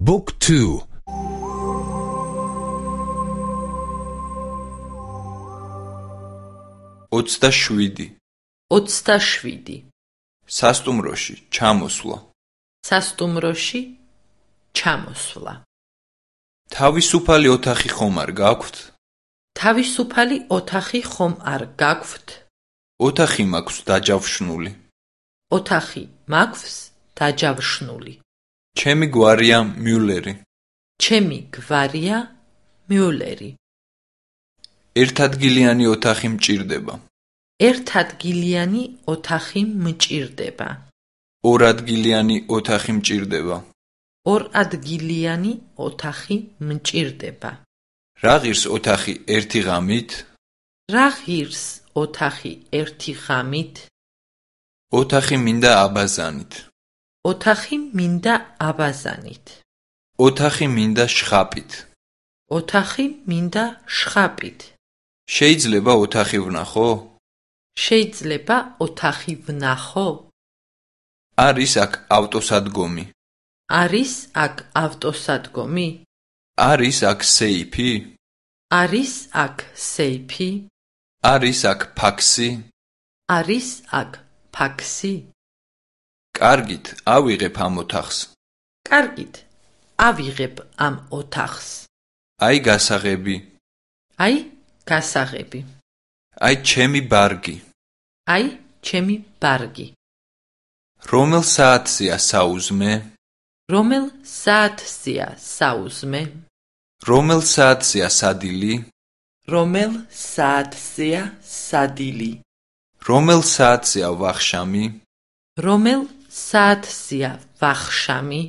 Book 2 27 27 სასტუმროში ჩამოსვლა. სასტუმროში ჩამოსვლა. თავისუფალი ოთახი ხომ არ გაქვთ? თავისუფალი ოთახი ხომ არ გაქვთ? ოთახი მაქვს დაჯავშნული. ოთახი მაქვს დაჯავშნული ჩემი გვარია მიულერი. ჩემი გვარია მიულერი. ერთადგილიანი ოთახი მჭირდება. ერთადგილიანი ოთახი მჭირდება. ორადგილიანი ოთახი მჭირდება. ორადგილიანი ოთახი მჭირდება. რა ღირს ოთახი ერთი ღამით? რა ღირს ოთახი ერთი ღამით? ოთახი მინდა აბაზანით ოთახი მინდა აბაზანით. ოთახი მინდა შხაპით. ოთახი მინდა შხაპით. შეიძლება ოთახი ვნახო? შეიძლება ოთახი ვნახო. არის აქ ავტოსადგომი. არის აქ ავტოსადგომი. არის აქ სეიფი. არის აქ სეიფი. არის აქ ფაქსი. არის აქ ფაქსი კარგით ავიღებ ამ ოთახს. კარგით ავიღებ ამ ოთახს. აი გასაღები. აი გასაღები. აი ჩემი ბარგი. აი ჩემი ბარგი. რომელ საათზეა საუზმე? რომელ საათზეა საუზმე? რომელ საათზეა სადილი? რომელ საათზეა სადილი? რომელ საათზეა ვახშამი? რომელ საათზეა ვახშამი